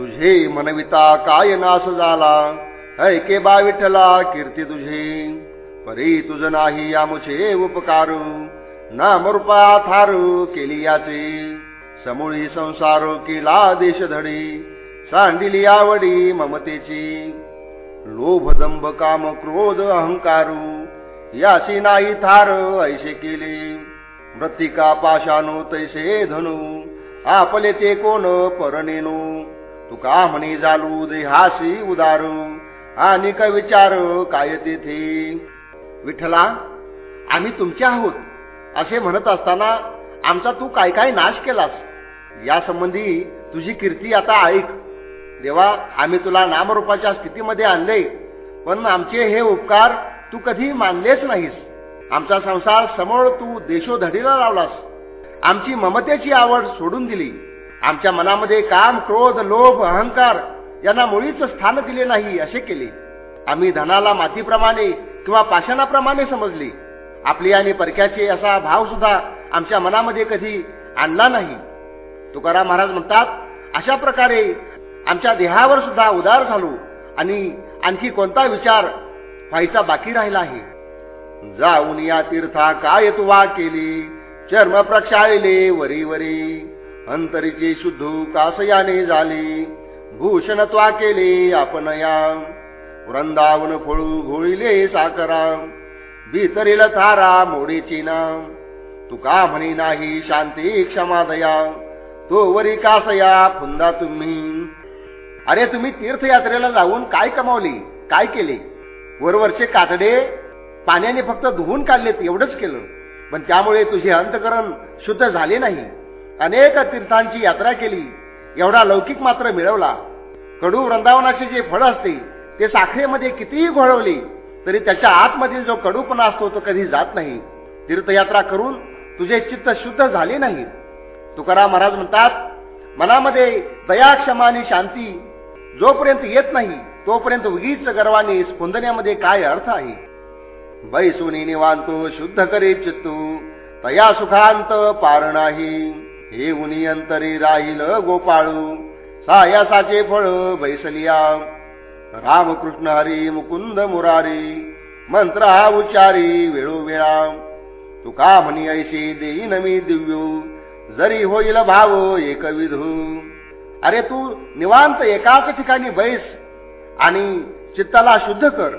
तुझे मनविता काय नाश झाला? ऐके बा विठ्ठला कीर्ती तुझे. परी तुझ नाही आमुचे उपकारू. नामरूपा थारू केली याचे. समूळी संसार केला देश धडी सांडिली आवडी ममतेची. लोभ दंभ काम क्रोध अहंकारू. याची नाही थार ऐसे केले. मृत्तिका पाशानो तैसे धनु. आपले ते कोण परनेनो? तुका म्हणे जालू देहासी उदारू. आणि का विचार काय तेथे? विठ्ठला आम्ही तुमचे आहोत. असे म्हणत असताना आमचा तू काय काय नाश केलास? यासंबंधी तुझी कीर्ती आता ऐक. देवा आम्ही तुला नामरूपाच्या स्थितीमध्ये आणले पण आमचे हे उपकार तू कधी मानलेच नाहीस. आमचा संसार समोर तू देशोधडीला लावलास. आमची ममतेची आवड सोडून दिली. आमच्या मनामध्ये काम क्रोध लोभ अहंकार यांना मुळीच स्थान दिले नाही असे केले. आम्ही धनाला मातीप्रमाणे किंवा पाषाणाप्रमाणे समजले. आपली आणि परक्याचे असा भाव सुद्धा आमच्या मनामध्ये कधी आणला नाही. तुकाराम महाराज म्हणतात अशा प्रकारे आमच्या देहावर सुद्धा उदार झालो आणि आणखी कोणता विचार व्हायचा बाकी राहिला आहे? जाऊन या तीर्था काय तुवा केली चर्म प्रक्षाळले वरी वरी. अंतरीची शुद्ध कासयाने झाली. भूषण त्वा केले आपण या. वृंदावन फळू घोळीले साकरा. भीतरील तारा मोडीची ना. तुका म्हणी नाही शांती क्षमादया तो वरी कासया फुंदा तुम्ही. अरे तुम्ही तीर्थयात्रेला जाऊन काय कमावले? काय केले? वरवरचे कातडे? पाण्याने फक्त धुवून काढलेत एवढंच केलं. पण त्यामुळे तुझे अंतकरण शुद्ध झाले नाही. अनेक तीर्थांची यात्रा केली. एवढा लौकिक मात्र मिळवला. कडू वृंदावनाचे जे फळ असते ते साखरेमध्ये कितीही घोळवले तरी त्याच्या आतमधील जो कडूपणा असतो तो कधी जात नाही. तीर्थयात्रा करून तुझे चित्त शुद्ध झाले नाही. तुकाराम महाराज म्हणतात मनामध्ये दया क्षमा आणि शांती जोपर्यंत येत नाही तोपर्यंत उगीच गर्वाने स्पंदण्यामध्ये काय अर्थ आहे? बैसुनी निवांतो शुद्ध करे चित्तू तया सुखांत पार नाही. हे उनी अंतरी राहील गोपाळू. सायासाचे फळ बैसलिया. रामकृष्ण हरी मुकुंद मुरारी मंत्र हा उच्चारी वेळोवेळा तुका म्हणी ऐशी देईन मी दिव्यू? जरी होईल भाव एकविधू. अरे तू निवांत एकाच ठिकाणी बैस आणि चित्ताला शुद्ध कर.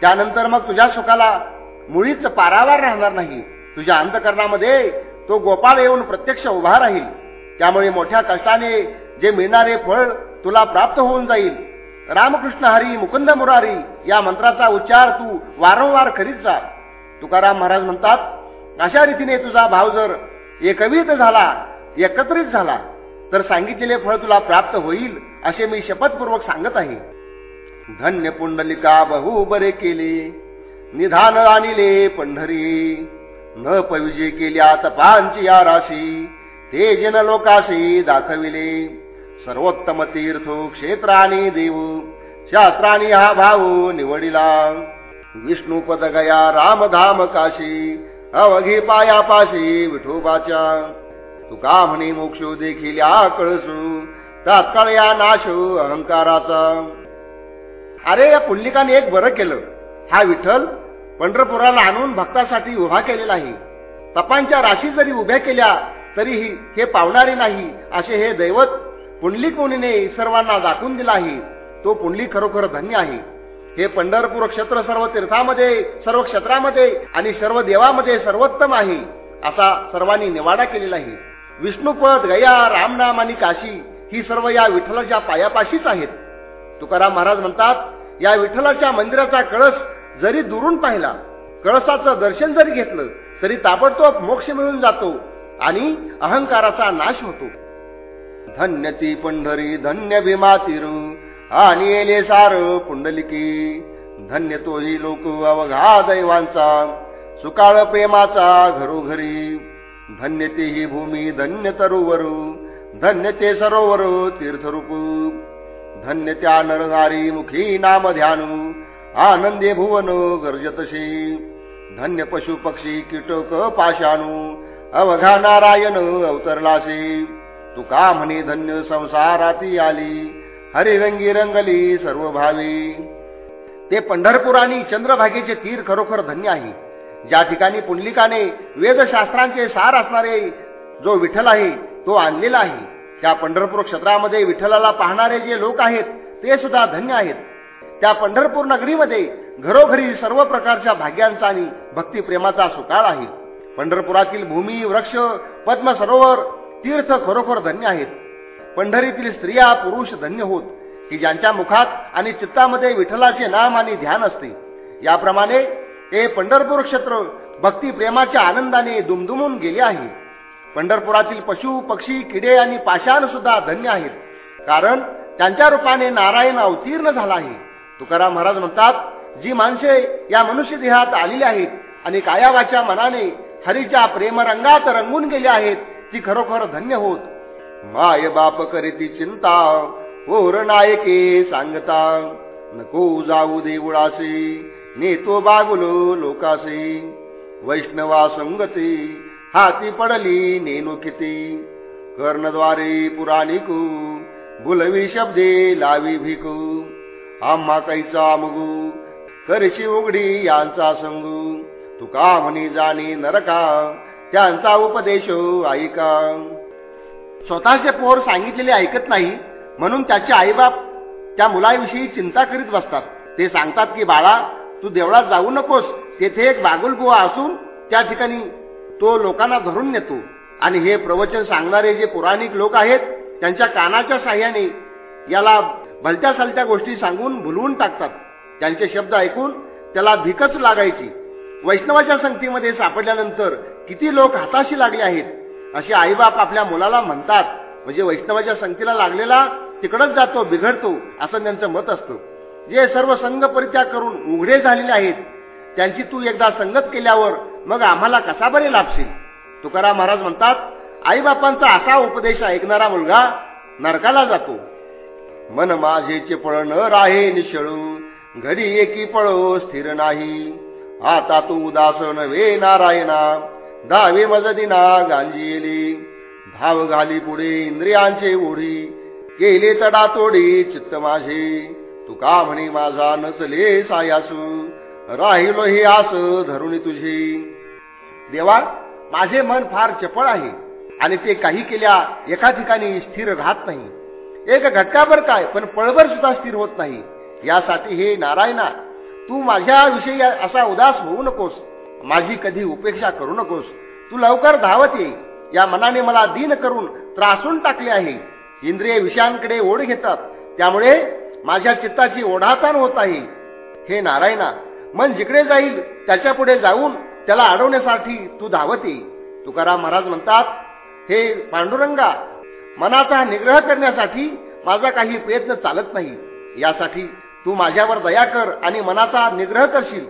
त्यानंतर मग तुझ्या सुखाला मुळीच पारावार राहणार नाही. तुझ्या अंतकरणामध्ये तो गोपाळ येऊन प्रत्यक्ष उभा राहील. त्यामुळे मोठ्या कष्टाने जे मिळणारे फळ तुला प्राप्त होऊन जाईल. रामकृष्ण हरी मुकुंद मुरारी या मंत्राचा उच्चार तू वारंवार करीत जा. तुकाराम महाराज म्हणतात अशा रीतीने तुझा भाव जर एकवीत झाला एकत्रित झाला तर सांगितलेले फळ तुला प्राप्त होईल असे मी शपथपूर्वक सांगत आहे. धन्य पुंडलिका बहु बरे केले निधान आणले पंढरी. न पविजे केल्या तपांची या राशी ते जन लोकाशी दाखविले. सर्वोत्तम तीर्थ क्षेत्राने देव शास्त्राने हा भाऊ निवडिला. विष्णुपद गया रामधाम काशी अवघी पायापाशी विठोबाच्या. तुका म्हणे मोक्ष देखील या कळसू तात्काळ या नाश अहंकाराचा. अरे या पुल्लिकाने एक बरं केलं. हा विठ्ठल पंढरपुराला आणून भक्तासाठी उभा केलेला आहे. तपांच्या राशी जरी उभ्या केल्या तरीही हे पावणारे नाही असे हे दैवत पुंडलिक मुनीने सर्वांना दाखवून दिला आहे. तो पुंडलिक खरोखर धन्य आहे. हे पंढरपूर क्षेत्र सर्व तीर्थामध्ये सर्व क्षेत्रामध्ये आणि सर्व देवामध्ये सर्वोत्तम आहे असा सर्वांनी निवाडा केलेला आहे. विष्णुपद गया रामनाम आणि काशी ही सर्व या विठ्ठलाच्या पायापाशीच आहेत. तुकाराम महाराज म्हणतात या विठ्ठलाच्या मंदिराचा कळस जरी दुरून पाहिला कळसाचं दर्शन जरी घेतलं तरी ताबडतोब मोक्ष मिळून जातो आणि अहंकाराचा नाश होतो. धन्य ती पंढरी धन्य भीमा तिरू आणि येले सार पुंडलिकी. धन्य तोही लोक अवघा दैवांचा सुकाळ प्रेमाचा घरोघरी. धन्य ते ही भूमी धन्य तरुवरू धन्य ते सरोवर तीर्थरूप. धन्य त्या नरनारी मुखी नाम ध्यानू आनंदे भुवन गर्जतशी धन्य पशु पक्षी कीटक पाशाणू। अवघा नारायण अवतरलासे। तुका म्हणे धन्य संसाराती आली। हरिरंगी रंगली सर्व भावी ते पंढरपूर आणि चंद्रभागेचे तीर खरोखर धन्य आहे। ज्या ठिकाणी पुंडलिकाने वेदशास्त्रांचे सार असणारे जो विठ्ठल आहे तो आणलेला आहे. त्या पंढरपूर क्षेत्रामध्ये विठ्ठलाला पाहणारे जे लोक आहेत ते सुद्धा धन्य आहेत. त्या पंढरपूर नगरीमध्ये घरोघरी सर्व प्रकारच्या भाग्यांचा आणि भक्तिप्रेमाचा सुकाळ आहे. पंढरपुरातील भूमी वृक्ष पद्म सरोवर तीर्थ खरोखर धन्य आहेत. पंढरीतील स्त्रिया पुरुष धन्य होत की ज्यांच्या मुखात आणि चित्तामध्ये विठ्ठलाचे नाम आणि ध्यान असते. याप्रमाणे हे पंढरपूर क्षेत्र भक्तिप्रेमाच्या आनंदाने दुमदुमून गेले आहे. पंढरपुरातील पशु पक्षी किडे आणि पाषाण सुद्धा धन्य आहेत. कारण त्यांच्या रूपाने नारायण अवतीर्ण झाला आहे. तुकाराम महाराज म्हणतात जी माणसे या मनुष्य देहात आलेली आहेत आणि कायावाच्या मनाने हरीच्या प्रेमरंगात रंगून गेली आहेत ती खरोखर धन्य होत. माय बाप करीती चिंता ओर नायके सांगता नको जाऊ देवळासे नेतो बागुलो लोकासे वैष्णवा संगती हाती पडली नेनो किती कर्णद्वारे पुराणिकू बुलवी शब्दे लावी भिकू आम्हा कैचा मगू. करशी उघडी यांचा संगू. तुका म्हणी जाणी नरका. त्यांचा उपदेश ऐका. स्वतःचे पोर सांगितलेले ऐकत नाही म्हणून त्याचे आईबाप त्या मुलाविषयी चिंता करीत बसतात. ते सांगतात की बाळा तू देवळात जाऊ नकोस. तेथे एक बागुलबुवा असून त्या ठिकाणी तो लोकांना धरून नेतो. आणि हे प्रवचन सांगणारे जे पुराणिक लोक आहेत त्यांच्या कानाच्या साह्याने याला भलत्या सलत्या गोष्टी सांगून भुलवून टाकतात. त्यांचे शब्द ऐकून त्याला भिकच लागायची. वैष्णवाच्या संगतीमध्ये सापडल्यानंतर किती लोक हाताशी लागले आहेत? असे आईबाप आपल्या मुलाला म्हणतात. म्हणजे वैष्णवाच्या संगतीला लागलेला तिकडच जातो बिघडतो असं त्यांचं मत असतं. जे सर्व संघ परित्याग करून उघडे झालेले आहेत त्यांची तू एकदा संगत केल्यावर मग आम्हाला कसा बरे लाभशील? तुकाराम महाराज म्हणतात आईबापांचा असा उपदेश ऐकणारा मुलगा नरकाला जातो. मन माझेचे पळ न राहे निशळू. घडी एकी पळो स्थिर नाही. आता तू उदास नव्हे नारायणा. दावे मजदिना गांजीली धाव घाली पुढे इंद्रियांचे ओढी. केले तडा तोडी चित्त माझे. तुका म्हणे माझा नसले सायासू. राहिलो हे आस धरून तुझे. देवा माझे मन फार चपळ आहे. आणि ते काही केल्या एका ठिकाणी स्थिर राहत नाही. एक घटकाभर काय पण पळभर सुद्धा स्थिर होत नाही. यासाठी हे नारायणा तू माझ्याविषयी असा उदास होऊ नकोस. माझी कधी उपेक्षा करू नकोस. तू लवकर धावत ये. या मनाने मला दीन करून त्रासून टाकले आहे. इंद्रिय विषयांकडे ओढ घेतात. त्यामुळे माझ्या चित्ताची ओढाताण होत आहे. हे नारायणा मन जिकडे जाईल त्याच्या पुढे जाऊन त्याला अडवण्यासाठी तू धावत ये. तुकाराम महाराज म्हणतात हे पांडुरंगा मनाचा निग्रह करण्यासाठी माझा काही प्रयत्न चालत नाही. यासाठी तू माझ्यावर दया कर आणि मनाचा निग्रह करशील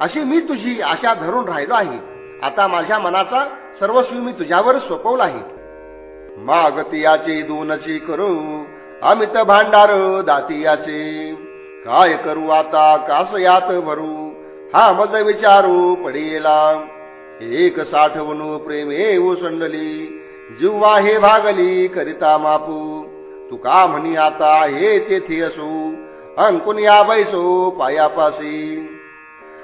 अशी मी तुझी आशा धरून राहिलो आहे. आता माझ्या मनाचा सर्वस्वी मी तुझ्यावर सोपवला आहे. मागतियाचे दोनची करू अमित भांडार दातियाचे. काय करू आता कास यात भरू हा मज विचारू पडेला. एक साठवणू प्रेमे उसंडली जिव्हा हे भागली करिता मापू. तुका म्हणी आता हे तेथे असो? अंकुन या बैसो पायापासी.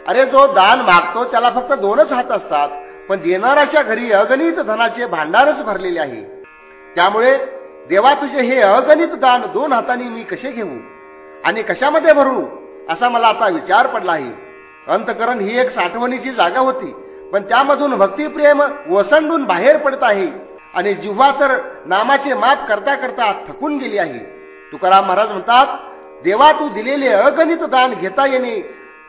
अरे जो दान मागतो त्याला फक्त दोनच हात असतात पण देणाऱ्याच्या घरी अगणित धनाचे भांडारच भरलेले आहे. त्यामुळे देवा तुझे हे अगणित दान दोन हातांनी मी कसे घेऊ? आणि कशामध्ये भरू? असा मला आता विचार पडला आहे. अंतकरण ही एक साठवणीची जागा होती पण त्यामधून भक्तिप्रेम वसंडून बाहेर पडत आहे. आणि जिव्हा तर नामाचे माप करता करता थकून गेली आहे. तुकाराम महाराज म्हणतात देवा तू दिलेले अगणित दान घेता येणे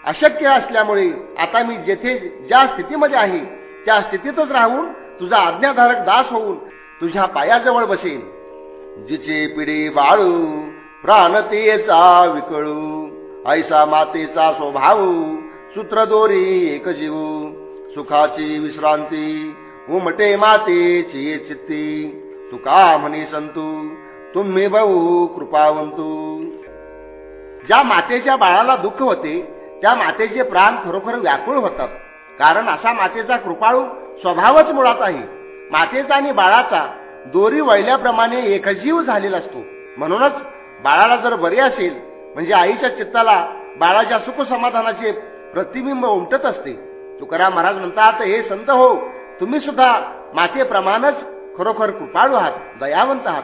अशक्य असल्यामुळे आता मी जेथे ज्या स्थितीमध्ये आहे त्या स्थितीतच राहून तुझा आज्ञाधारक दास होऊन तुझ्या पायाजवळ बसेन. जिचे पिढी बाळू प्राणतेचा विकळू ऐसा मातेचा स्वभाव सूत्रदोरी एक जीव सुखाची विश्रांती उमटे मातेची चित्ती. तुका म्हणी संतू? तुम्ही भाऊ कृपावंतू. ज्या मातेच्या बाळाला दुःख होते त्या मातेचे प्राण खरोखर व्याकुळ होतात. कारण असा मातेचा कृपाळू स्वभावच मुळात आहे. मातेचा आणि बाळाचा दोरी वळल्याप्रमाणे एकजीव झालेला असतो. म्हणूनच बाळाला जर बरे असेल म्हणजे आईच्या चित्ताला बाळाच्या सुख समाधानाचे प्रतिबिंब उमटत असते. तुकाराम महाराज म्हणतात हे संत हो तुम्ही सुद्धा मातेप्रमाणच खरोखर कृपाळू आहात दयावंत आहात.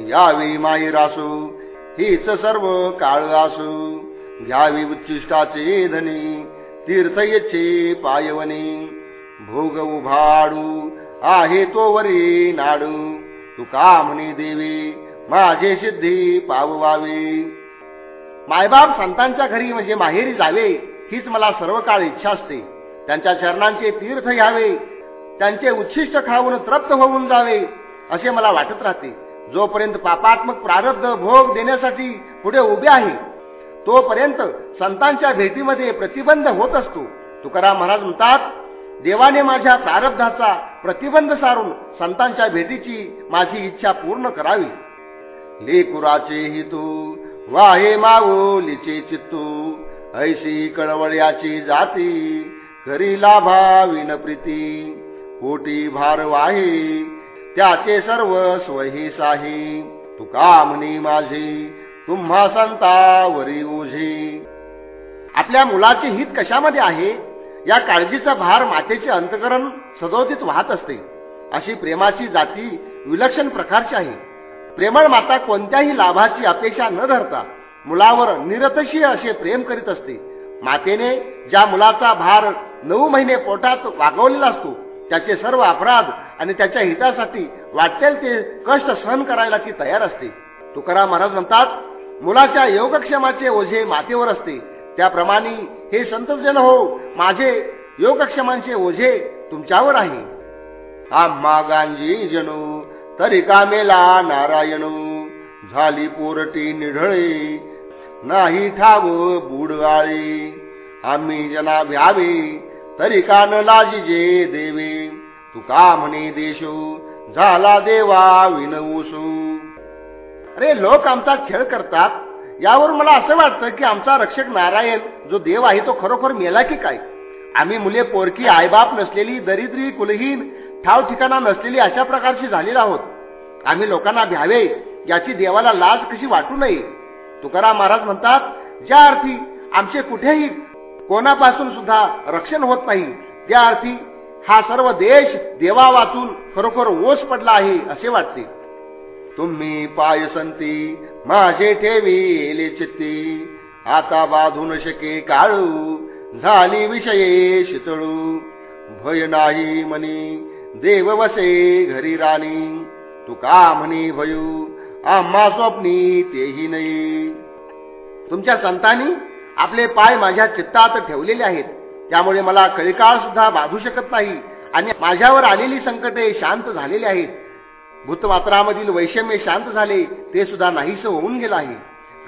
यावी माई रासू हीच सर्व काळ असू घ्यावी उच्चिष्टाचे धनी तीर्थयेचे पायवनी. भोग उभाडू आहे तो वरी नाडू. तुका म्हणे देवी माझे सिद्धी पाववावे. मायबाप संतांच्या घरी म्हणजे माहेरी जावे हीच मला सर्व काळ इच्छा असते. त्यांच्या चरणांचे तीर्थ घ्यावे. त्यांचे उच्छिष्ट खाऊन तृप्त होऊन जावे असे मला वाटत राहते. जोपर्यंत पापात्मक प्रारब्ध भोग देण्यासाठी पुढे उभे आहे तोपर्यंत संतांच्या भेटीमध्ये प्रतिबंध होत असतो. तुकाराम महाराज म्हणतात देवाने माझ्या प्रारब्धाचा प्रतिबंध सारून संतांच्या भेटीची माझी इच्छा पूर्ण करावी. लेकुराचे हितू वाहे माऊलीचे चित्तू ऐशी कळवळ्याची जाती घरी लाभा विनप्रीती कोटी भार वाहे त्याचे सर्व स्वही साही. तुका म्हणी माझी तुम्हा संता वरी ओझी. आपल्या मुलाचे हित कशामध्ये आहे? या काळजीचा भार मातेचे अंतकरण सदोदित वाहत असते. अशी प्रेमाची जाती विलक्षण प्रकारची आहे. प्रेमळ माता कोणत्याही लाभाची अपेक्षा न धरता मुलावर निरतशीय असे प्रेम करीत असते. मातेने ज्या मुलाचा भार नऊ महिने पोटात वागवलेला असतो त्याचे सर्व अपराध आणि त्याच्या हितासाठी वाटेल ते कष्ट सहन करायला ती तयार असते. तुकाराम महाराज म्हणतात मुलाच्या योगक्षेमाचे ओझे मातेवर असते. त्याप्रमाणे हे संतजन हो माझे योगक्षेमांचे ओझे तुमच्यावर आहे. आम्हा गांजी जणू तरी कामेला नारायणू झाली पोरटी निढळे नाही ठाव बुडवाळी. आम्ही जना भ्यावे तरी कान लाजिजे देवे. तुका म्हणे देशो झाला देवा विनवूसू अरे लोक आमचा खेळ करतात. यावर मला असं वाटतं की आमचा रक्षक नारायण जो देव आहे तो खरोखर मेला की काय? आम्ही मुले पोरकी आईबाप नसलेली दरिद्री कुलहीन ठाव ठिकाणा नसलेली अशा प्रकारची झालेली आहोत. आम्ही लोकांना भ्यावे याची देवाला लाज कशी वाटू नये? तुकाराम महाराज म्हणतात ज्या अर्थी आमचे कुठेही कोणापासून सुद्धा रक्षण होत नाही त्या अर्थी हा सर्व देश देवा वाचून खरोखर ओस पडला आहे असे वाटते. तुम्ही पायसंती माझे ठेवी चित्ती. आता बाधून शके काळू झाली विषये शितळू. भय नाही म्हणी देव वसे घरी राणी. तुका म्हणी भयू आम्हा स्वप्नी तेही नाही. तुमच्या संतांनी आपले पाय माझ्या चित्तात ठेवलेले आहेत. त्यामुळे मला कळीकाळ सुद्धा बाधू शकत नाही आणि माझ्यावर आलेली संकटे शांत झालेली आहेत. भूतवात्रामधील वैषम्य शांत झाले ते सुद्धा नाहीस होऊन गेलं आहे.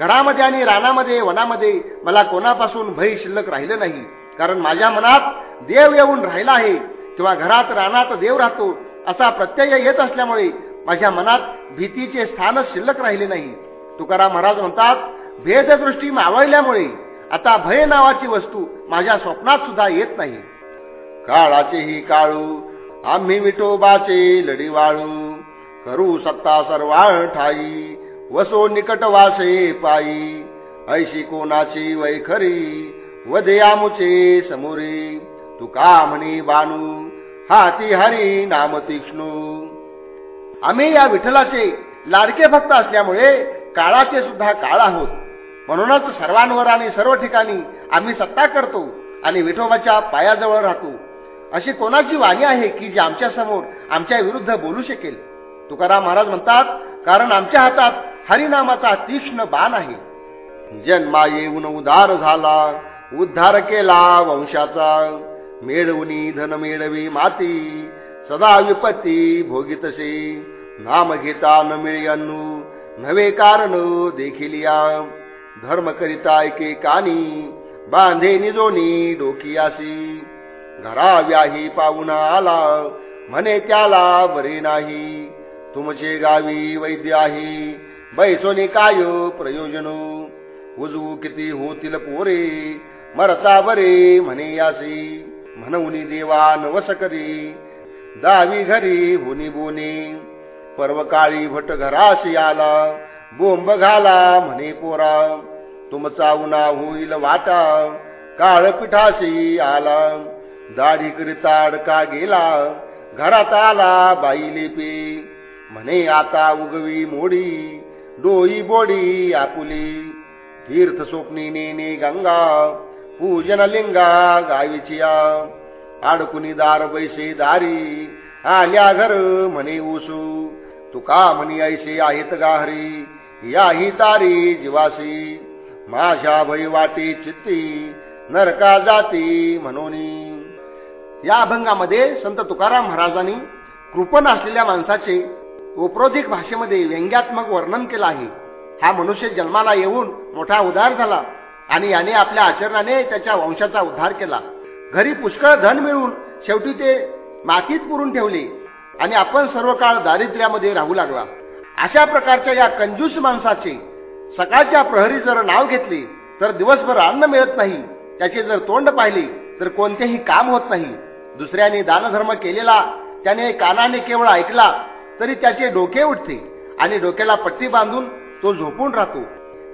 घरामध्ये आणि रानामध्ये वनामध्ये मला कोणापासून भय शिल्लक राहिलं नाही. कारण माझ्या मनात देव येऊन राहिला आहे. किंवा घरात रानात देव राहतो असा प्रत्यय येत असल्यामुळे माझ्या मनात भीतीचे स्थानच शिल्लक राहिले नाही. तुकाराम महाराज म्हणतात भेददृष्टी मावळल्यामुळे आता भय नावाची वस्तू माझ्या स्वप्नात सुद्धा येत नाही. काळाचेही काळू आम्ही विठोबाचे लढी वाळू करू सत्ता सर्वाळ ठाई वसो निकट वासे पायी. ऐशी कोणाची वैखरी वदे आमुचे समोरे. तुका म्हणी बानू हाती हरी नाम तीक्ष्णू आम्ही या विठ्ठलाचे लाडके भक्त असल्यामुळे काळाचे सुद्धा काळ आहोत. म्हणूनच सर्वांवर आणि सर्व ठिकाणी आम्ही सत्ता करतो आणि विठोबाच्या पायाजवळ राहतो. अशी कोणाची वाणी आहे की जी आमच्यासमोर आमच्या विरुद्ध बोलू शकेल? तुकाराम महाराज म्हणतात कारण आमच्या हातात हरिनामाचा तीक्ष्ण बाण आहे. जन्मा येऊन उदार झाला उद्धार केला वंशाचा. मेळवणी धन मेळवी माती सदा विपत्ती भोगितसे। नाम घेता न मिळू नवे कारण देखील या धर्म करिता ऐके कानी बांधे निजोनी डोकियासी। घराव्याही पाहुणा आला। म्हणे त्याला बरे नाही। तुमचे गावी वैद्य आहे। बैसोनी काय प्रयोजन। उजवू किती होतील पोरे। मरता बरे म्हणे यासी। म्हणून देवा नवस करी दावी घरी हुनी बोने. पर्वकाळी भट घराशी आला बोंब घाला म्हणे पोरा. तुमचा उन्हा होईल वाटा काळ पिठाशी आला. दाढी करिता अडका गेला घरात आला बाई लिपे. म्हणे आता उगवी मोडी डोई बोडी आपुली. तीर्थ स्वप्नी नेने गंगा पूजन लिंगा गावीचिया अडकुनी दार बैसे दारी. आल्या घर म्हणे उसू तुका म्हणी ऐसे आहेत गाहरी. याही तारी जीवासी. माझ्या भय वाटे चित्ती. नरका जाती म्हणून. या अभंगामध्ये संत तुकाराम महाराजांनी कृपण असलेल्या माणसाचे उपरोधिक भाषेमध्ये व्यंग्यात्मक वर्णन केलं आहे. हा मनुष्य जन्माला येऊन मोठा उद्धार झाला आणि याने आपल्या आचरणाने त्याच्या वंशाचा उद्धार केला. घरी पुष्कळ धन मिळून शेवटी ते मातीत पुरून ठेवले आणि आपण सर्व काळ दारिद्र्यामध्ये राहू लागला. अशा प्रकारच्या या कंजूस माणसाचे सकाळच्या प्रहरी जर नाव घेतले तर दिवसभर अन्न मिळत नाही. त्याचे जर तोंड पाहिले तर कोणतेही काम होत नाही. दुसऱ्याने दानधर्म केलेला त्याने कानाने केवळ ऐकला तरी त्याचे डोके उठते आणि डोक्याला पट्टी बांधून तो झोपून राहतो.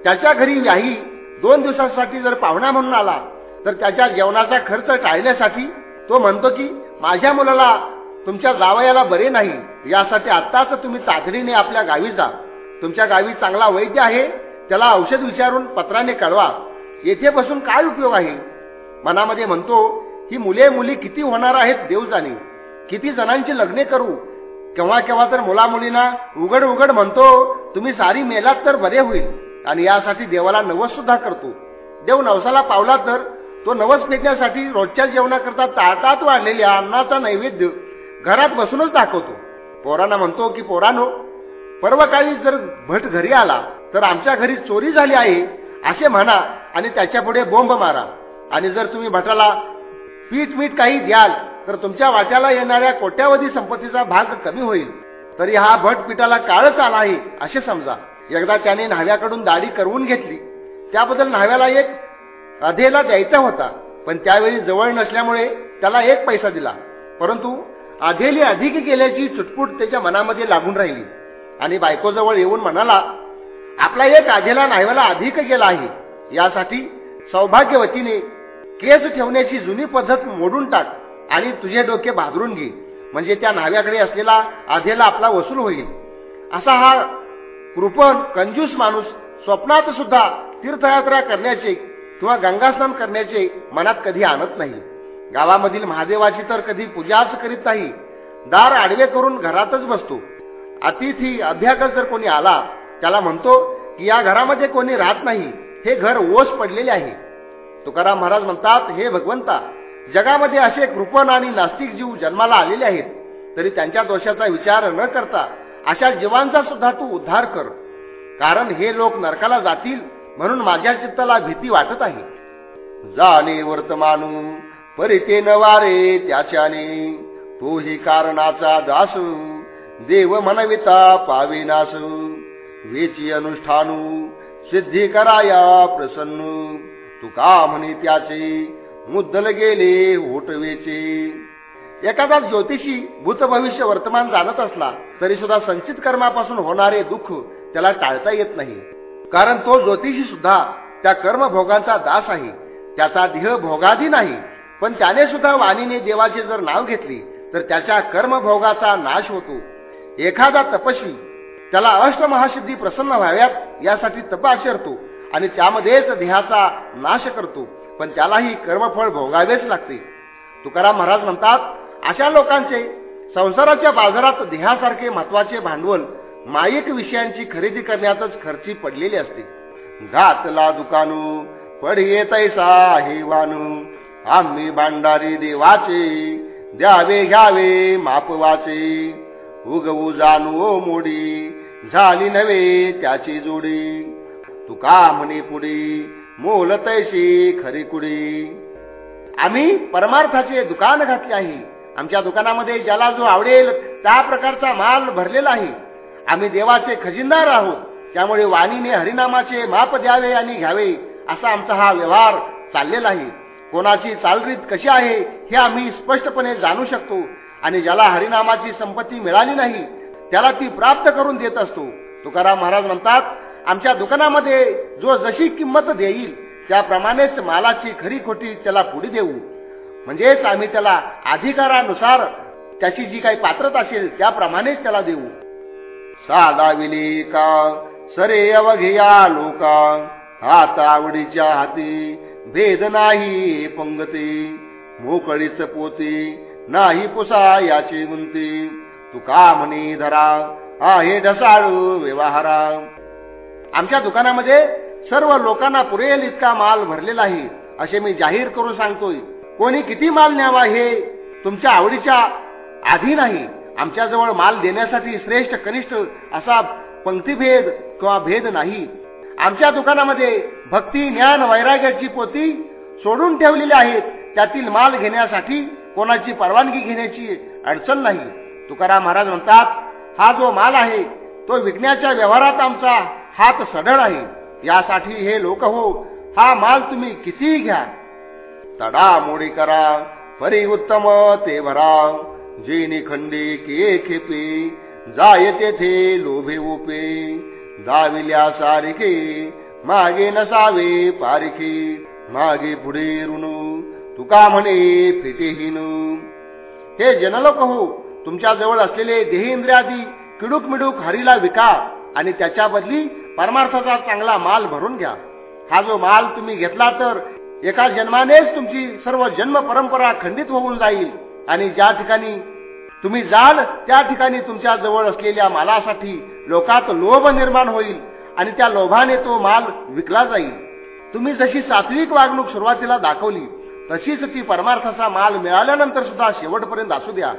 त्याच्या घरी याही दोन दिवसांसाठी जर पाहुणा म्हणून आला तर त्याच्या जेवणाचा खर्च टाळण्यासाठी तो म्हणतो की माझ्या मुलाला तुमच्या जावयाला बरे नाही यासाठी आत्ताच तुम्ही तातडीने आपल्या गावी जा. तुमच्या गावी चांगला वैद्य आहे त्याला औषध विचारून पत्राने कळवा. येथे बसून काय उपयोग आहे? मनामध्ये म्हणतो ही मुले मुली किती होणार आहेत देव जाणे किती जणांची लग्ने करू. केव्हा केव्हा तर मुला मुलींना उघड उघड म्हणतो तुम्ही सारी मेलात तर बरे होईल. आणि यासाठी देवाला नवस सुद्धा करतो. देव नवसाला पावला तर तो नवस फेकण्यासाठी रोजच्या जेवणाकरता ताटात वाढलेल्या अन्नाचा नैवेद्य घरात बसूनच दाखवतो. पोरांना म्हणतो की पोरानो पर्वकाळी जर भट घरी आला तर आमच्या घरी चोरी झाली आहे असे म्हणा आणि त्याच्या पुढे बोंब मारा. आणि जर तुम्ही भटाला पीठ मीठ काही द्याल तर तुमच्या वाट्याला येणाऱ्या कोट्यावधी संपत्तीचा भाग कमी होईल. तरी हा भट पिठाला काळच आला आहे असे समजा. एकदा त्याने न्हाव्याकडून दाढी करवून घेतली. त्याबद्दल न्हाव्याला एक अधेला द्यायचा होता पण त्यावेळी जवळ नसल्यामुळे त्याला एक पैसा दिला. परंतु अधेली अधिक गेल्याची चुटपुट त्याच्या मनामध्ये लागून राहिली. आणि बायकोजवळ येऊन म्हणाला आपला एक आधेला नाहीवाला अधिक गेला आहे. यासाठी सौभाग्यवतीने केस ठेवण्याची जुनी पद्धत मोडून टाक आणि तुझे डोके भादरून घे. म्हणजे त्या न्हाव्याकडे असलेला आधेला आपला वसूल होईल. असा हा कृपण कंजूस माणूस स्वप्नात सुद्धा तीर्थयात्रा करण्याचे किंवा गंगास्नान करण्याचे मनात कधी आणत नाही. गावामधील महादेवाची तर कधी पूजाच करीत नाही. दार आडवे करून घरातच बसतो. अतिथी अध्यागत जर कोणी आला त्याला म्हणतो की या घरामध्ये कोणी राहत नाही. हे घर ओस पडलेले आहे. तुकाराम महाराज म्हणतात हे भगवंता जगामध्ये असे कृपण आणि नास्तिक जीव जन्माला आलेले आहेत. तरी त्यांच्या दोषाचा विचार न करता अशा जीवांचा सुद्धा तू उद्धार कर. कारण हे लोक नरकाला जातील म्हणून माझ्या चित्ताला भीती वाटत आहे. जाणे वर्तमानू परिते नवारे त्याच्याने. तोही कारणाचा दास देव मनविता पावे नास. वेची अनुष्ठानू सिद्धी कराया प्रसन्न. तुका म्हणे त्याचे मुद्दल गेले होटवेचे एखादा ज्योतिषी भूत भविष्य वर्तमान जाणत असला तरी सुद्धा संचित कर्मापासून होणारे दुःख त्याला टाळता येत नाही. कारण तो ज्योतिषी सुद्धा त्या कर्मभोगांचा दास आहे. त्याचा देह भोगाधी नाही पण त्याने सुद्धा वाणीने देवाचे जर नाव घेतले तर त्याच्या कर्मभोगाचा नाश होतो. एखादा तपस्वी त्याला अष्टमहासिद्धी प्रसन्न व्हाव्यात यासाठी तप आचरतो आणि त्यामध्येच देहाचा नाश करतो पण त्यालाही कर्मफळ भोगावेच लागते. तुकाराम महाराज म्हणतात अशा लोकांचे संसाराच्या बाजारात देहासारखे महत्त्वाचे भांडवल मायिक विषयांची खरेदी करण्यातच खर्ची पडलेली असते. घातला दुकानू पड तैसा हे वानू आम्ही भांडारी देवाचे द्यावे घ्यावे मापवाचे. उगवू जाणू मोडी झाली नव्हे त्याची जोडी. तुका म्हणे पुढे मोल तैशी खरी कुडी. आम्ही परमार्थाचे दुकान घातले आहे. आमच्या दुकानामध्ये ज्याला जो आवडेल त्या प्रकारचा माल भरलेला आहे. आम्ही देवाचे खजिनदार आहोत. त्यामुळे वाणीने हरिनामाचे माप द्यावे आणि घ्यावे असा आमचा हा व्यवहार चाललेला आहे. कोणाची चालरीत कशी आहे हे आम्ही स्पष्टपणे जाणू शकतो आणि ज्याला हरिनामाची संपत्ती मिळाली नाही त्याला ती प्राप्त करून देत असतो. तुकाराम महाराज म्हणतात आमच्या दुकानामध्ये जो जशी किंमत देईल त्याप्रमाणेच मालाची खरी खोटी त्याला पुढे देऊ. म्हणजेच आम्ही त्याला अधिकारानुसार त्याची जी काही पात्रता असेल त्याप्रमाणेच त्याला देऊ. साधाविली का सरे अवघेया लोका. हात आवडीच्या हाती भेद नाही पंगती. मोकळीच पोती नाही पुसा याची गुंती. तुका म्हणी धरा आहे ढसाळू व्यवहारा. आमच्या दुकानामध्ये सर्व लोकांना पुरेल इतका माल भरलेला आहे असे मी जाहीर करून सांगतोय. कोणी किती माल न्यावा हे तुमच्या आवडीच्या आधी नाही. आमच्याजवळ माल देण्यासाठी श्रेष्ठ कनिष्ठ असा पंक्तीभेद किंवा भेद नाही. आमच्या दुकानामध्ये भक्ती ज्ञान वैराग्याची पोती सोडून ठेवलेली आहेत. त्यातील माल घेण्यासाठी कोणाची परवानगी घेण्याची अडचण नाही. तुकाराम महाराज म्हणतात हा जो माल आहे तो विकण्याच्या व्यवहारात आमचा हात सढळ आहे. यासाठी हे लोक हो हा माल तुम्ही कितीही घ्या. तडा मोडी करा परी उत्तम ते भरा. जेने खंडे के खेपे जाय तेथे लोभे ओपे दाविल्या सारखे मागे नसावे पारिखे. मागे पुढे ऋणू तुका म्हणे फिटेहीन हे जनलोक हो तुमच्या जवळ असलेले देहेंद्रियादी किडूक मिडूक हरीला विका आणि त्याच्या बदली परमार्थाचा चांगला माल भरून घ्या. हा जो माल तुम्ही घेतला तर एका जन्मानेच तुमची सर्व जन्म परंपरा खंडित होऊन जाईल. आणि ज्या ठिकाणी तुम्ही जाल त्या ठिकाणी तुमच्या जवळ असलेल्या मालासाठी लोकात लोभ निर्माण होईल आणि त्या लोभाने तो माल विकला जाईल. तुम्ही जशी सात्विक वागणूक सुरुवातीला दाखवली तशीच ती परमार्थाचा माल मिळाल्यानंतर सुद्धा शेवटपर्यंत असू द्या.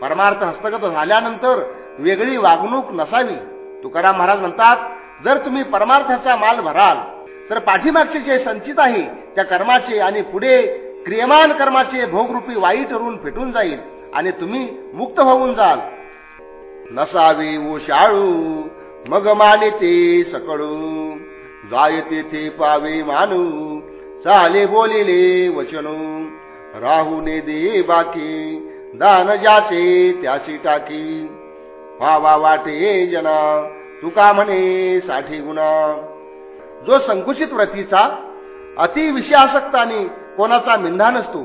परमार्थ हस्तगत झाल्यानंतर वेगळी वागणूक नसावी. तुकाराम महाराज म्हणतात जर तुम्ही परमार्थाचा माल भराल तर पाठीमागचे जे संचित आहे त्या कर्माचे आणि पुढे क्रियमान कर्माचे भोगरूपी वाईट ऋण फेटून जाईल आणि तुम्ही मुक्त होऊन जाल. नसावे ओशाळू शाळू मग माने ते सकळू. जाय तेथे पावे मानू चाले बोलिले वचनू. राहुने दे बाकी दान जाचे त्याची टाकी. पावा वाटे जना तुका म्हणे साठी गुणा. जो संकुचित व्रतीचा अति आणि कोणाचा मिंधा नसतो.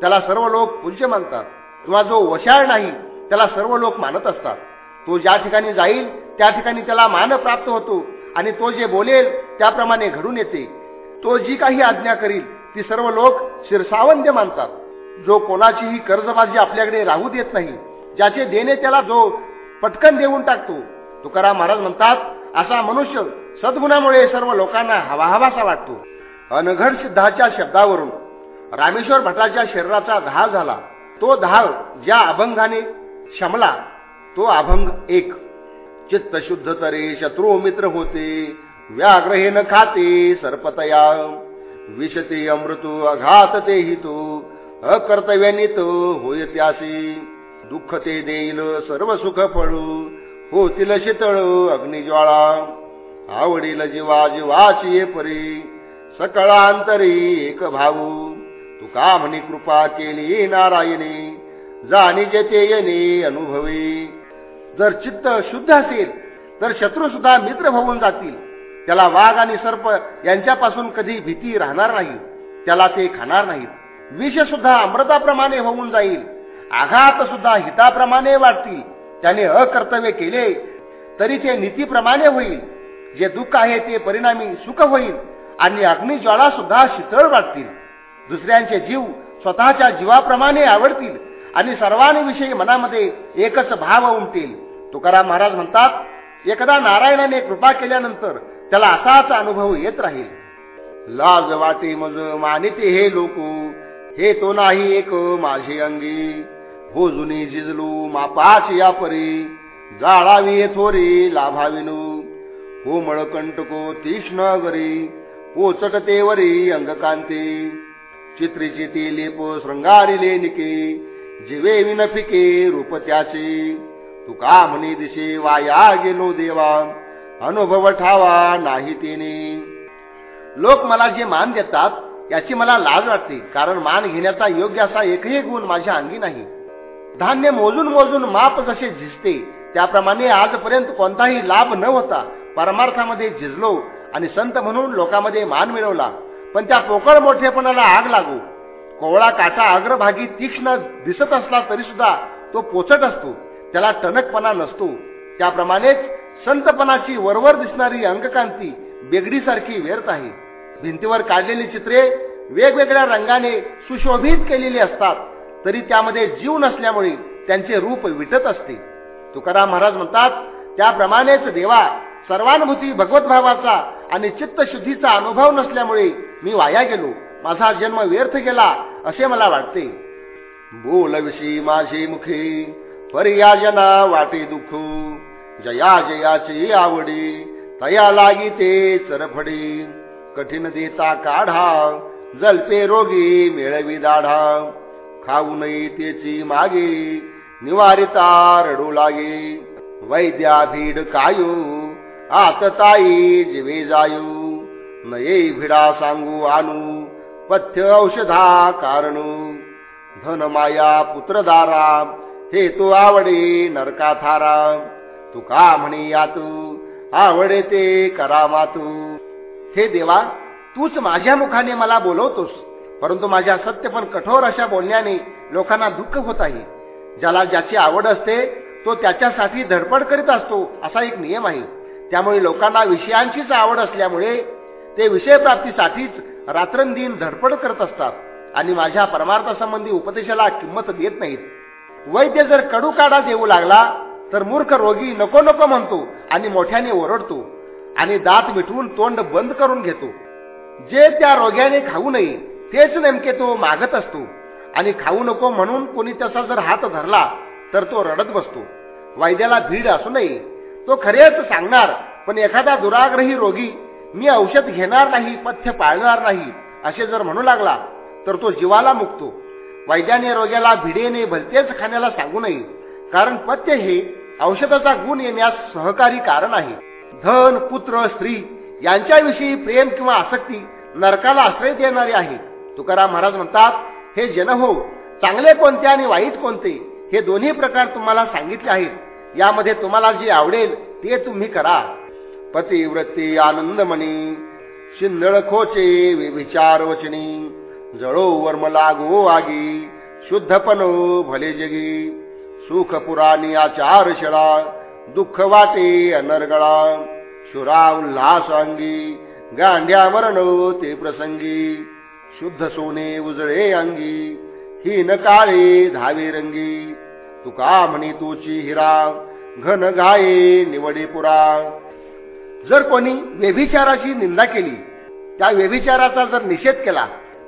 त्याला सर्व लोक पूज्य मानतात. किंवा जो वशाळ नाही त्याला सर्व लोक मानत असतात. तो ज्या ठिकाणी जाईल त्या ठिकाणी त्याला मान प्राप्त होतो. आणि तो जे बोलेल त्याप्रमाणे घडून येते. तो जी काही आज्ञा करील ती सर्व लोक शिरसावंद्य मानतात. जो कोणाचीही कर्जबाजी आपल्याकडे राहू देत नाही ज्याचे देणे त्याला जो पटकन देऊन टाकतो तुकाराम महाराज म्हणतात असा मनुष्य सद्गुणामुळे सर्व लोकांना हवाहवासा वाटतो. अनघड सिद्धाच्या शब्दावरून रामेश्वर भटाच्या शरीराचा घाव झाला. तो धाव ज्या अभंगाने शमला तो अभंग एक. चित्त शुद्ध शत्रू मित्र होते व्याग्रहेन खाते सर्पतया. विषते अमृतो अघात ते हितो तो होय त्यासी. दुःख ते देईल सर्व सुख फळू होतील शीतळ अग्निज्वाळा. आवडील जीवा जीवाची परी सकळांतरी एक भाऊ तुका म्हणी कृपा केली नारायणी जाणी जेते येणे अनुभवी। जर चित्त शुद्ध असेल तर शत्रू सुद्धा मित्र होऊन जातील। त्याला वाघ आणि सर्प यांच्यापासून कधी भीती राहणार नाही त्याला ते खाणार नाहीत विष सुद्धा अमृताप्रमाणे होऊन जाईल आघात सुद्धा हिताप्रमाणे वाटतील त्याने अकर्तव्य केले तरी ते नीतीप्रमाणे होईल। जे दुःख आहे ते परिणामी सुख होईल। आणि अग्निज्वाळा सुद्धा शीतळ वाटतील दुसऱ्यांचे जीव स्वतःच्या जीवाप्रमाणे आवडतील आणि सर्वांविषयी मनामध्ये एकच भाव उमटेल. तुकाराम महाराज म्हणतात एकदा नारायणाने कृपा केल्यानंतर त्याला असाच अनुभव येत राहील. लाज वाटे मज मानिते हे लोक हे तो नाही एक माझे अंगी. हो जुनी जिजलू मापाच या परी जाळावी थोरी लाभाविनू. हो मळकंटको तीक्ष्ण गरी पोचटतेवरी अंगकांती चित्रीची ती लेप श्रंगारिले निके जीवे विनफिके रूप त्याचे तुका म्हणी दिशे वाया गेलो देवा अनुभव ठावा नाही तिने. लोक मला जे मान देतात याची मला लाज वाटते कारण मान घेण्याचा योग्य असा एकही गुण माझ्या अंगी नाही. धान्य मोजून मोजून माप जसे झिजते त्याप्रमाणे आजपर्यंत कोणताही लाभ न होता परमार्थामध्ये झिजलो आणि संत म्हणून लोकांमध्ये मान मिळवला. पण त्या पोकळ मोठेपणाला आग लागू. कोवळा काटा अग्रभागी तीक्ष्ण दिसत असला तरी सुद्धा तो पोचट असतो. त्याला टणकपणा नसतो. त्याप्रमाणेच संतपणाची वरवर दिसणारी अंगकांती बेगडीसारखी व्यर्थ आहे. भिंतीवर काढलेली चित्रे वेगवेगळ्या रंगाने सुशोभित केलेली असतात. तरी त्यामध्ये जीव नसल्यामुळे त्यांचे रूप विटत असते. तुकाराम महाराज म्हणतात त्याप्रमाणेच देवा सर्वानुभूती भगवतभावाचा आणि चित्तशुद्धीचा अनुभव नसल्यामुळे मी वाया गेलो. माझा जन्म व्यर्थ गेला असे मला वाटते. बोलविषयी माझे मुखे पर्याजना वाटे दुःख. जया जयाची आवडी तया लागी ते चरफडी कठीण देता काढा जलपे रोगी मिळवी दाढा. खाऊ नये त्याची मागे निवारिता रडू लागे. वैद्या भीड कायू आतताई जिवे जायू. नये भिडा सांगू आणू. पथ्य औषधा कारणू. धन माया पुत्रदारा हे तो आवडे नरका थारा का म्हणे यातू? आवडे ते करा मातू. हे देवा तूच माझ्या मुखाने मला बोलवतोस. परंतु माझ्या सत्य पण कठोर अशा बोलण्याने लोकांना दुःख होत आहे. ज्याला ज्याची आवड असते तो त्याच्यासाठी धडपड करीत असतो असा एक नियम आहे. त्यामुळे लोकांना विषयांचीच आवड असल्यामुळे ते विषयप्राप्तीसाठीच रात्रंदिन धडपड करत असतात आणि माझ्या परमार्थासंबंधी उपदेशाला किंमत देत नाहीत. वैद्य जर कडू काढा देऊ लागला तर मूर्ख रोगी नको नको म्हणतो आणि मोठ्याने ओरडतो आणि दात मिठवून तोंड बंद करून घेतो. जे त्या रोग्याने खाऊ नये तेच नेमके तो मागत असतो. आणि खाऊ नको म्हणून कोणी त्याचा जर हात धरला तर तो रडत बसतो. वैद्याला भीड असू नये तो खरेच सांगणार पण एखादा दुराग्रही रोगी मी औषध घेणार नाही पथ्य पाळणार नाही असे जर म्हणू लागला तर तो जीवाला मुकतो. वैद्याने रोग्याला भिडेने भलतेच खाण्याला सांगू नये कारण पथ्य हे औषधाचा गुण येण्यास सहकारी कारण आहे. धन पुत्र स्त्री यांच्याविषयी प्रेम किंवा आसक्ती नरकाला आश्रय देणारी आहे. तुकाराम महाराज म्हणतात हे जन हो चांगले कोणते आणि वाईट कोणते? हे दोन्ही प्रकार तुम्हाला सांगितले आहेत. यामध्ये तुम्हाला जे आवडेल ते तुम्ही करा. पतिव्रती आनंदमणी शिंदळखोचे विचार वचनी जळो वर्म लागो आगी शुद्धपनो भले जगी सुख पुराणी आचार शळा दुःख वाटे अनर्गळा शुरा उल्हास अंगी गांड्या मरण ते प्रसंगी शुद्ध सोने उजळे अंगी हीन काळे धावे रंगी तुका म्हणी तोची हिरा घन गाये निवडे पुरा. जर कोणी व्यभिचाराची निंदा केली त्या व्यभिचाराचा जर निषेध केला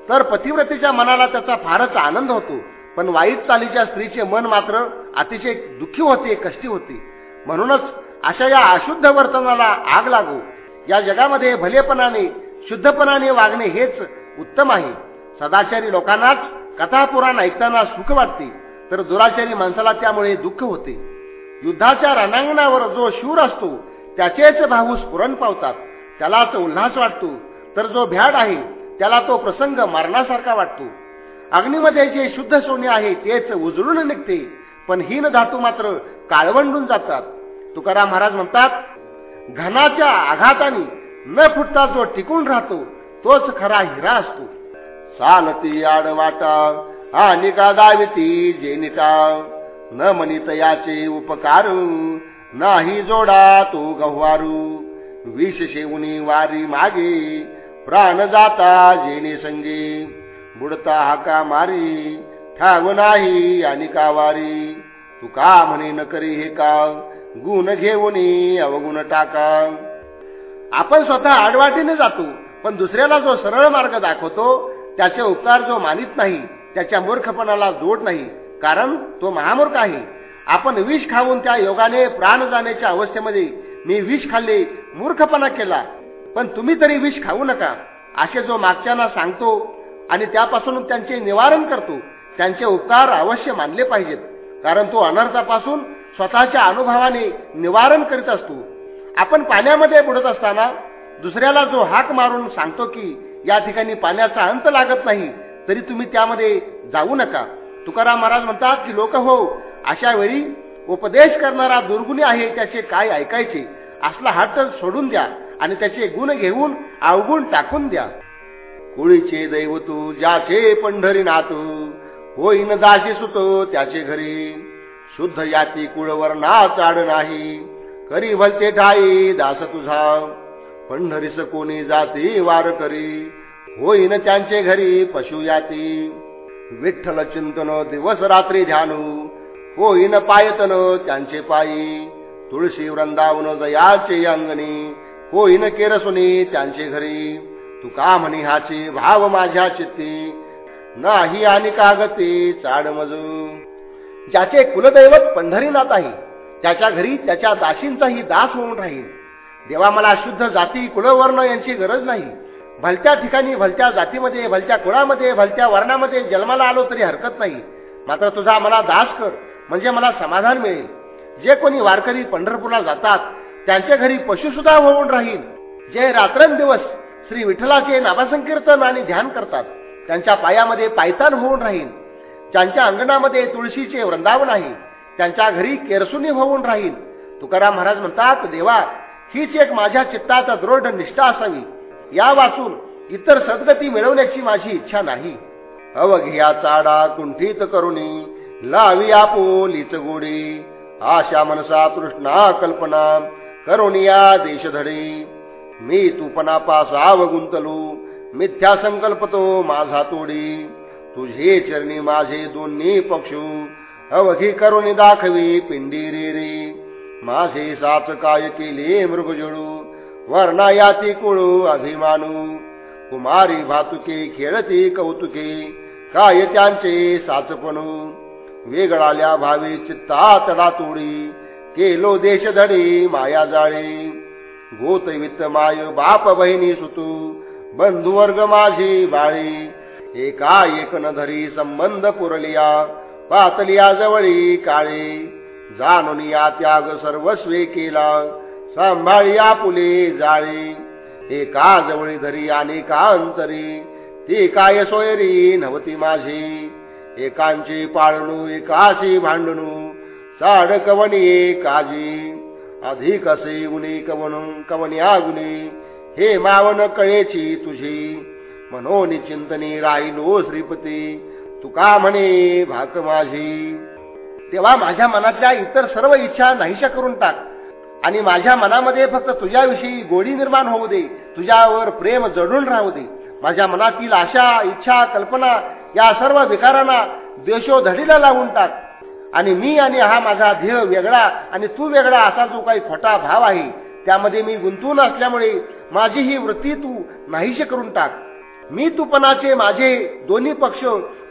तर पतिव्रतेच्या मनाला त्याचा फारच आनंद होतो. पण वाईट चालीच्या स्त्रीचे मन मात्र अतिशय दुःखी होते कष्टी होते. म्हणूनच अशा या अशुद्ध वर्तनाला आग लागू. या जगामध्ये भलेपणाने शुद्धपणाने वागणे हेच उत्तम आहे. सदाचारी लोकांनाच कथापुराण ऐकताना सुख वाटते. तर दुराचारी माणसाला त्यामुळे दुःख होते. युद्धाच्या रणांगणावर जो शूर असतो त्याचेच भाऊ स्फुरण पावतात. त्यालाच उल्हास वाटतो. तर जो भ्याड आहे त्याला तो प्रसंग मारण्यासारखा वाटतो. अग्निमध्ये जे शुद्ध सोने आहे तेच उजळून निघते. पण हीन धातू मात्र काळवंडून जातात. तुकाराम महाराज म्हणतात घनाच्या आघाताने न फुटता जो टिकून राहतो तोच खरा हिरा असतो. चालती आडवाटा आणि का दाविती जे न मनित याचे उपकार नाही जोडा तो गव्हारू. विष शेवणी वारी मागे प्राण जाता जेणे संगे. बुडता हाका मारी ठाव नाही आणि का वारी तू का म्हणे न करी हे का गुण घेऊन अवगुण टाका. आपण स्वतः आडवाटीने जातो पण दुसऱ्याला जो सरळ मार्ग दाखवतो त्याचे उपकार जो मानित नाही. त्याच्या मूर्खपणाला जोड नाही कारण तो महामूर्ख आहे. आपण विष खाऊन त्या योगाने प्राण जाण्याच्या अवस्थेमध्ये मी विष खाल्ले मूर्खपणा केला. पण तुम्ही तरी विष खाऊ नका असे जो मागच्यांना सांगतो आणि त्यापासून त्यांचे निवारण करतो त्यांचे उपकार अवश्य मानले पाहिजेत कारण तो अनर्थापासून स्वतःच्या अनुभवाने निवारण करीत असतो. आपण पाण्यामध्ये बुडत असताना दुसऱ्याला जो हाक मारून सांगतो की या ठिकाणी पाण्याचा अंत लागत नाही तरी तुम्ही त्यामध्ये जाऊ नका. तुकाराम महाराज म्हणतात की लोक हो अशा वेळी उपदेश करणारा दुर्गुणी आहे त्याचे काय ऐकायचे? असला हट्ट सोडून द्या आणि त्याचे गुण घेऊन अवगुण टाकून द्या. कुळीचे दैव तू ज्याचे पंढरी नातू होईन दाशी सुतो त्याचे घरी. शुद्ध याती कुळवर ना चाड नाही करी भलते ठाई दास तुझा. पंढरीस कोणी जाती वार करी. होईन त्यांचे घरी पशु याती. विठ्ठल चिंतन दिवस रात्री ध्यानू. होईन पायतन त्यांचे पायी. तुळशी वृंदावन दयाचे अंगणी. होईन केरसुनी त्यांचे घरी. तुका म्हणी हाची? भाव माझ्या चित्ती. नाही आणि कागती चाड मजू. ज्याचे कुलदैवत पंढरीनाथ आहे त्याच्या घरी त्याच्या दासींचाही दास होऊन राहील. देवा मला शुद्ध जाती कुलवर्ण यांची गरज नाही. भलत्या ठिकाणी भलत्या जातीमध्ये भलत्या कुळामध्ये भलत्या वर्णामध्ये जन्माला आलो तरी हरकत नाही. मात्र तुझा मला दास कर म्हणजे मला समाधान मिळेल. जे कोणी वारकरी पंढरपूरला जातात त्यांच्या घरी पशुसुद्धा होऊन राहील. जे रात्रंदिवस श्री विठ्ठलाचे नामसंकीर्तन आणि ध्यान करतात त्यांच्या पायामध्ये पायतान होऊन राहील. ज्यांच्या अंगणामध्ये तुळशीचे वृंदावन आहे त्यांच्या घरी केरसुनी होऊन राहील. तुकाराम महाराज म्हणतात देवा हीच एक माझ्या चित्तात दृढ निष्ठा असावी. या वाचून इतर सद्गती मिळवण्याची माझी इच्छा नाही. अवघ्या चाडा कुंठित करुणी लावी आपोलीच गोडी. आशा मनसा तृष्णा कल्पना करुणिया देशधडी. मी तुपना पासाव गुंतलो मिथ्या संकल्प तो माझा तोडी. तुझे चरणी माझे दोन्ही पक्षू अवघी करुणी दाखवी पिंडी रे रे माझे साच काय केले मृगजळू वर्णायाती कुळू अभिमानू। कुमारी भातुके खेळती कौतुके काय त्यांचे साचपणू। वेगळाल्या भावी चित्ता तडा तोडी केलो देश धडी माया जाळी। गोत वित्त माय बाप बहिणी सुतू बंधू वर्ग माझी बाळी। एका एक न धरी संबंध पुरलिया पातलिया जवळी काळे। जाणून या त्याग सर्वस्वे केला सांभाळिया पुले जाळी. एका जवळी धरी का अंतरी. ती काय सोयरी नव्हती माझी. एकांची पाळणू एकाशी भांडणू. साड कवणी काजी अधिक असे उनी कवन कवन्या गुणी. हे मावन कळेची तुझी. मनोनी चिंतनी राहिलो श्रीपती. तुका म्हणे भाक माझी. तेव्हा माझ्या मनातल्या इतर सर्व इच्छा नाहीशा करून टाक. आणि माझ्या मनामध्ये फक्त तुझ्याविषयी गोडी निर्माण होऊ दे. तुझ्यावर प्रेम जडून राहू दे. माझ्या मनातील आशा इच्छा कल्पना या सर्व विकारांना देशोधडीला लावून टाक. आणि मी आणि हा माझा ध्येय वेगळा आणि तू वेगळा असा जो काही खोटा भाव आहे त्यामध्ये मी गुंतून असल्यामुळे माझी ही वृत्ती तू नाहीशी करून टाक. मी तुपणाचे माझे दोन्ही पक्ष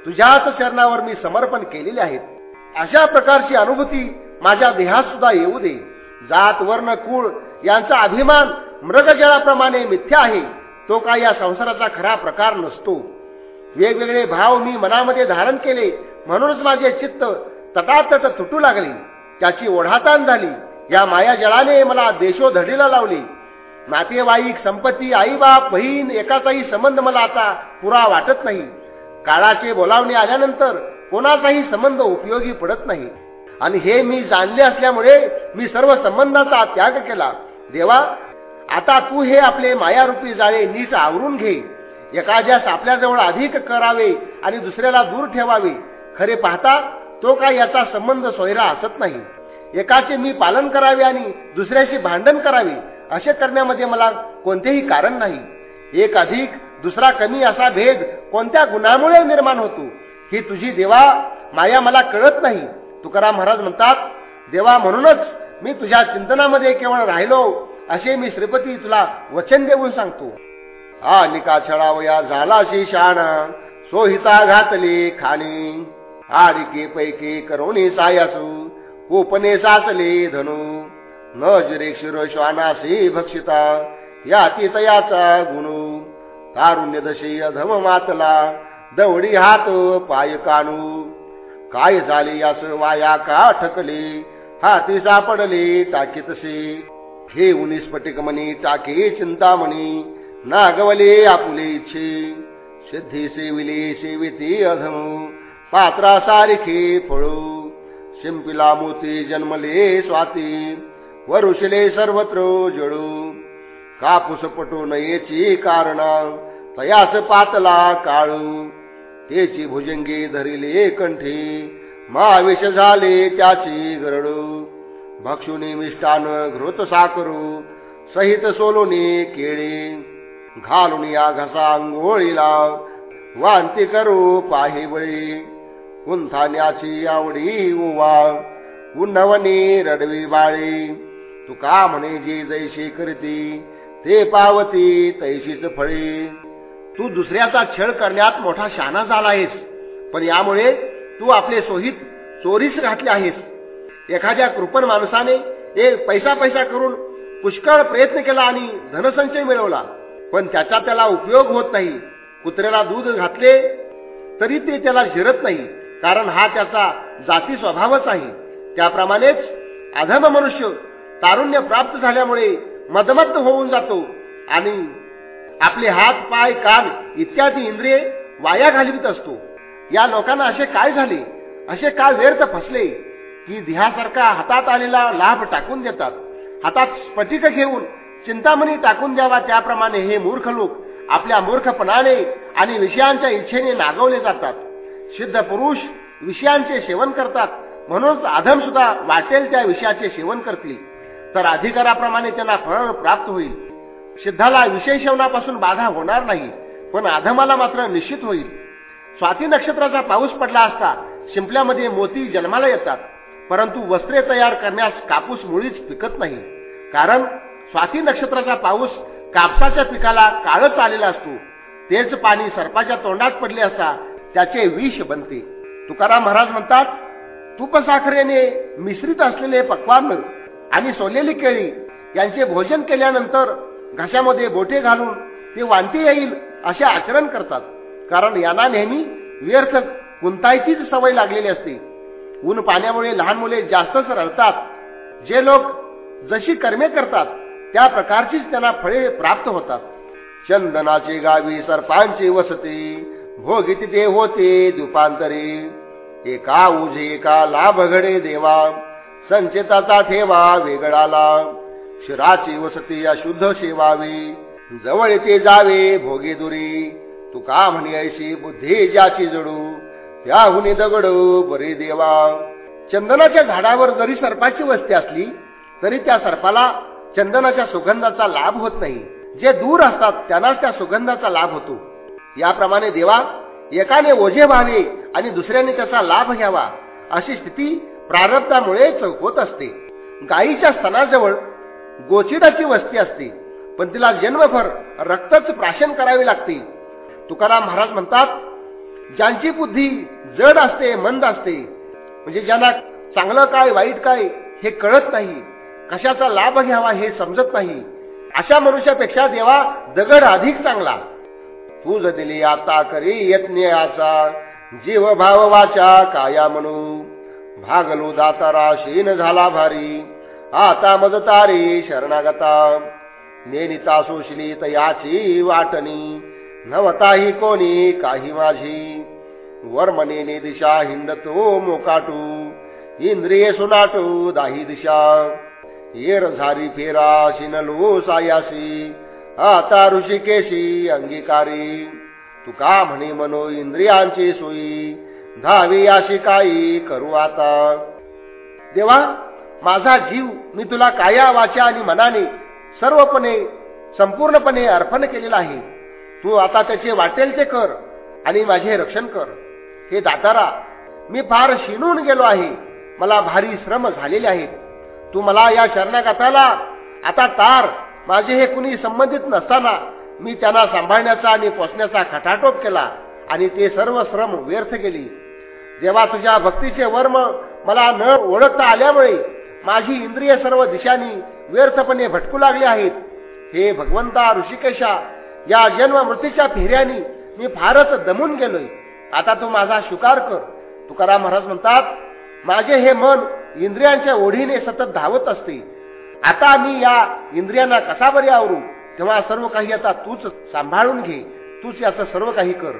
तुझ्याच चरणावर मी समर्पण केलेले आहेत. अशा प्रकारची अनुभूती माझ्या देहात सुद्धा येऊ दे. जात वर्ण कुळ यांचा अभिमान मृगजळाप्रमाणे मिथ्या आहे तो काय या संसाराचा खरा प्रकार नसतो. वेगवेगळे भाव मी मनामध्ये धारण केले म्हणूनच माझे चित्त तटातट तुटू लागले. त्याची ओढाताण झाली या माया जळाने मला देशोधडीला लावले. नातेवाईक संपत्ती आईबाप बहीण एकाचाही संबंध मला आता पुरा वाटत नाही. काळाचे बोलावणे आल्यानंतर कोणाचाही संबंध उपयोगी पडत नाही. आणि हे मी जाणले असल्यामुळे मी सर्व संबंधाचा त्याग केला. देवा आता तू हे आपले मायारूपी जाळे नीट आवरून घे. एखाद्यास आपल्याजवळ अधिक करावे आणि दुसऱ्याला दूर ठेवावे. खरे पाहता तो काय याचा संबंध सोयरा असत नाही. एकाचे मी पालन करावे आणि दुसऱ्याशी भांडण करावे असे करण्यामध्ये मला कोणतेही कारण नाही. एक अधिक दुसरा कमी असा भेद कोणत्या गुणामुळे निर्माण होतो? ही तुझी देवा माया मला कळत नाही. तुकाराम महाराज म्हणतात देवा म्हणूनच मी तुझ्या चिंतनामध्ये केवळ राहिलो असे मी श्रीपती तुला वचन देऊन सांगतो. हा निका छळावया झाला शाणा सोहिता घातली खाणी. आडिके पैकी करोणी सायासू कोपने साचले धनु. न जिरे क्षीर श्वानासी भक्षिता या तयाचा गुणू. तारुण्य दशी अधम मातला दवडी हात पाय कानू. काय झाले यास वाया का ठकले? हाती सापडले टाकीतसे हे उनीस्फटिक म्हणी टाके चिंतामणी नागवले आपुले इच्छे. सिद्धी सेविले सेविती अधम पात्रा सारिखे फळू. शिंपिला मोती जन्मले स्वाती वरुषले सर्वत्र जळू. कापूस पटू नयेची कारण तयास पातला काळू. तेची भुजंगी धरिले कंठी. महावेश झाले त्याची गरडू. भक्षुनी मिष्टान घृत साकरू. सहित सोलोनी केळी. घालून या घसा अंघोळीला. वांती करू पाही बळी. कुंथान्याची आवडी उवा. उन्नवनी रडवी बाळी. तुका म्हणे जी जैशी करती ते पावती तैशीच फळी. तू दुसऱ्याचा छळ करण्यात मोठा शाना झाला आहेस. पण यामुळे तू आपले सोहित चोरीस घातले आहेस. एखाद्या कृपण माणसाने एक पैसा पैसा करून पुष्कळ प्रयत्न केला आणि धनसंचय मिळवला. पण त्याचा त्याला उपयोग होत नाही. कुत्र्याला दूध घातले तरी ते त्याला झिरत नाही कारण हा त्याचा जाती स्वभावच आहे. त्याप्रमाणेच अधम मनुष्य तारुण्य प्राप्त झाल्यामुळे मदमत्त होऊन जातो आणि आपले हात पाय कान इत्यादी इंद्रिये वाया घालवित असतो. या लोकांना असे काय झाले? असे काय व्यर्थ फसले? की ध्येयासारखा हातात आलेला लाभ टाकून देतात. हातात स्फटिक घेऊन चिंतामणी टाकून द्यावा त्याप्रमाणे हे मूर्ख लोक आपल्या मूर्खपणाने आणि विषयांच्या इच्छेने नागवले जातात. सिद्ध पुरुष विषयांचे सेवन करतात. म्हणूनच आधम सुद्धा वाटेल त्या विषयाचे सेवन करतील. तर अधिकाराप्रमाणे त्यांना फळ प्राप्त होईल. सिद्धाला विषय बाधा होणार नाही पण आधमाला मात्र निश्चित होईल. स्वाती नक्षत्राचा पाऊस पडला असता शिंपल्यामध्ये मोती जन्माला येतात परंतु वस्त्रे तयार करण्यास कापूस मुळीच पिकत नाही. कारण स्वाती नक्षत्राचा पाऊस कापसाच्या पिकाला काळच आलेला असतो तेच पाणी सर्पाच्या तोंडात पडले असता त्याचे विष बनते. तुकाराम महाराज म्हणतात तुपसाखरेने मिश्रित असलेले पक्वान आणि सोलेली केळी यांचे भोजन केल्यानंतर घशामध्ये बोटे घालून ते वांती येईल असे आचरण करतात. कारण यांना नेहमी व्यर्थ गुंतायचीच सवय लागलेली असते. ऊन पाण्यामुळे लहान मुले जास्तच रडतात. जे लोक जशी कर्मे करतात त्या प्रकारचीच त्यांना फळे प्राप्त होतात. चंदनाचे गावी सर्पांचे वसते भोगित ते होते दुपांतरे. एका उजे एका लाभगडे देवा संचेताचा ठेवा वेगळाला. शिराची वसती शुद्ध सेवावी जवळ येते जावे भोगे दुरी. तुका म्हणे ऐशी बुद्धी ज्याची जडू? त्याहुनी दगड बरे देवा. चंदनाच्या झाडावर जरी सर्पाची वस्ती असली तरी त्या सर्पाला चंदनाच्या सुगंधाचा लाभ होत नाही. जे दूर असतात त्यांनाच त्या सुगंधाचा लाभ होतो. याप्रमाणे देवा एकाने ओझे व्हावे आणि दुसऱ्याने त्याचा लाभ घ्यावा अशी स्थिती प्रारब्धामुळेच होत असते. गायीच्या स्तनाजवळ गोचिडाची वस्ती असते पण तिला जन्मभर रक्तच प्राशन करावे लागते. तुकाराम महाराज म्हणतात ज्यांची बुद्धी जड असते मंद असते म्हणजे ज्यांना चांगलं काय वाईट काय हे कळत नाही कशाचा लाभ घ्यावा हे समजत नाही अशा मनुष्यापेक्षा देवा दगड अधिक चांगला. तुझ दिली आता करी यज्ञाचा जीव भाव वाचा काया म्हणू. भागलो दातारा शीन झाला भारी. आता मदतारी शरणागता नेनिता सोशली तयाची वाटणी. नवताही कोणी काही माझी. वर्मनेने दिशा हिंद तो मोकाटू. इंद्रिये सुनाटू दाही दिशा. येर झारी फेरा शिनलो सायासी. आता ऋषिकेशी अंगीकारी. तुका म्हणे मनो इंद्रियांची सोयी. धावी अशी काही करू आता. देवा माझा जीव मी तुला काया वाचा आणि मनाने सर्वपणे संपूर्णपणे अर्पण केलेला आहे. तू आता त्याचे वाटेल ते कर आणि माझे रक्षण कर. हे दातारा मी फार शिणून गेलो आहे. मला भारी श्रम झालेले आहेत. तू मला या शरणागताला आता तार. माझे हे कुणी संबंधित नसताना मी त्यांना सांभाळण्याचा आणि पोचण्याचा खटाटोप केला आणि ते सर्व श्रम व्यर्थ केली जेव्हा तुझ्या भक्तीचे वर्म मला न ओळखता आल्यामुळे माझी इंद्रिय सर्व दिशांनी व्यर्थपणे भटकू लागली आहेत. हे भगवंता ऋषिकेशा या जन्म मृत्यूच्या फेऱ्यानी मी फारच दमून गेलोय. आता तू माझा स्वीकार कर. तुकाराम महाराज म्हणतात माझे हे मन इंद्रियांच्या ओढीने सतत धावत असते. आता मी या इंद्रियांना कसा बरे आवरू? तेव्हा सर्व काही आता तूच सांभाळून घे. तूच याचं सर्व काही कर.